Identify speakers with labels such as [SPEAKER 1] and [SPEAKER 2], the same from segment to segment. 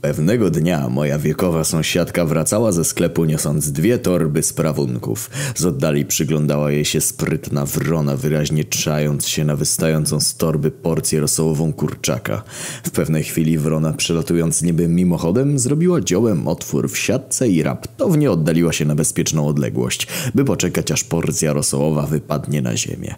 [SPEAKER 1] Pewnego dnia moja wiekowa sąsiadka wracała ze sklepu niosąc dwie torby sprawunków. Z oddali przyglądała jej się sprytna wrona, wyraźnie trzając się na wystającą z torby porcję rosołową kurczaka. W pewnej chwili wrona, przelatując niby mimochodem, zrobiła dziołem otwór w siatce i raptownie oddaliła się na bezpieczną odległość, by poczekać aż porcja rosołowa wypadnie na ziemię.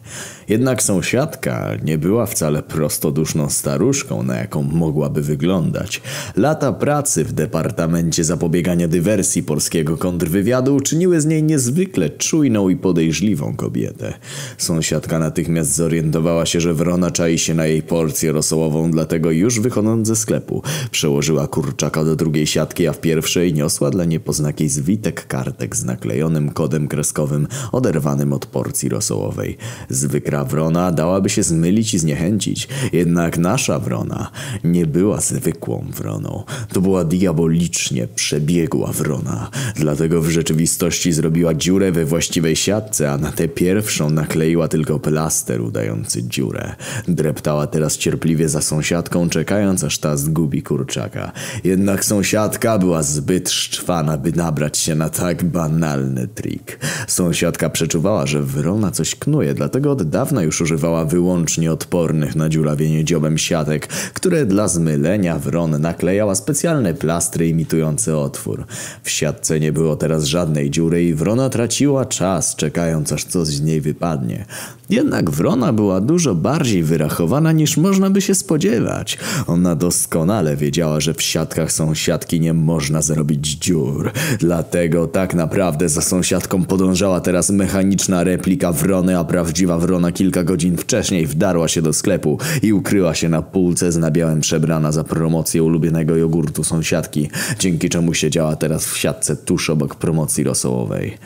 [SPEAKER 1] Jednak sąsiadka nie była wcale prostoduszną staruszką, na jaką mogłaby wyglądać. Lata pracy w Departamencie Zapobiegania Dywersji Polskiego Kontrwywiadu uczyniły z niej niezwykle czujną i podejrzliwą kobietę. Sąsiadka natychmiast zorientowała się, że wrona czai się na jej porcję rosołową, dlatego już wychodząc ze sklepu przełożyła kurczaka do drugiej siatki, a w pierwszej niosła dla niepoznakiej zwitek kartek z naklejonym kodem kreskowym oderwanym od porcji rosołowej. Zwykła wrona dałaby się zmylić i zniechęcić, jednak nasza wrona nie była zwykłą wroną. To była diabolicznie przebiegła wrona, dlatego w rzeczywistości zrobiła dziurę we właściwej siatce, a na tę pierwszą nakleiła tylko plaster udający dziurę. Dreptała teraz cierpliwie za sąsiadką, czekając aż ta zgubi kurczaka. Jednak sąsiadka była zbyt szczwana, by nabrać się na tak banalny trik. Sąsiadka przeczuwała, że wrona coś knuje, dlatego od dawna już używała wyłącznie odpornych na dziurawienie dziobem siatek, które dla zmylenia wron naklejała specjalnie specjalne plastry imitujące otwór. W siatce nie było teraz żadnej dziury i wrona traciła czas, czekając aż coś z niej wypadnie. Jednak wrona była dużo bardziej wyrachowana niż można by się spodziewać. Ona doskonale wiedziała, że w siatkach sąsiadki nie można zrobić dziur. Dlatego tak naprawdę za sąsiadką podążała teraz mechaniczna replika wrony, a prawdziwa wrona kilka godzin wcześniej wdarła się do sklepu i ukryła się na półce z nabiałem przebrana za promocję ulubionego jogurtu sąsiadki, dzięki czemu siedziała teraz w siatce tuż obok promocji rosołowej.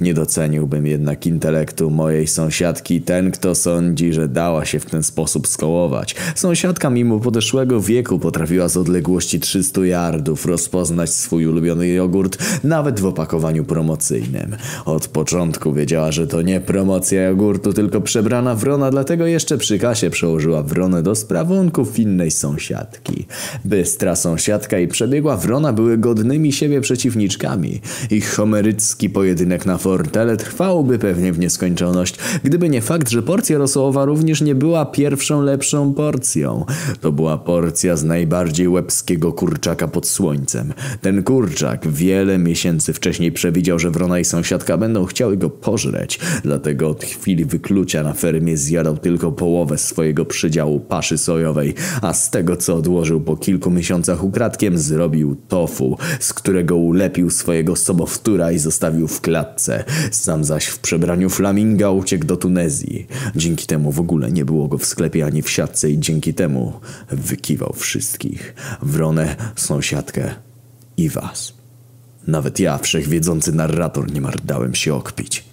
[SPEAKER 1] Nie doceniłbym jednak intelektu mojej sąsiadki ten, kto sądzi, że dała się w ten sposób skołować. Sąsiadka mimo podeszłego wieku potrafiła z odległości 300 yardów rozpoznać swój ulubiony jogurt nawet w opakowaniu promocyjnym. Od początku wiedziała, że to nie promocja jogurtu, tylko przebrana wrona, dlatego jeszcze przy kasie przełożyła wronę do sprawunków innej sąsiadki. Bystra sąsiadka i przebiegła wrona były godnymi siebie przeciwniczkami. Ich homerycki pojedynek na fortele trwałby pewnie w nieskończoność, gdyby nie fakt, że porcja rosołowa również nie była pierwszą lepszą porcją. To była porcja z najbardziej łebskiego kurczaka pod słońcem. Ten kurczak wiele miesięcy wcześniej przewidział, że wrona i sąsiadka będą chciały go pożreć, dlatego od chwili wyklucia na fermie zjadał tylko połowę swojego przydziału paszy sojowej, a z tego co odłożył po kilku miesiącach ukradkiem zrobił tofu, z którego ulepił swojego sobowtóra i zostawił w klatce. Sam zaś w przebraniu flaminga uciekł do Tunezji. Dzięki temu w ogóle nie było go w sklepie ani w siatce i dzięki temu wykiwał wszystkich. Wronę, sąsiadkę i was. Nawet ja, wszechwiedzący narrator, nie mardałem się okpić.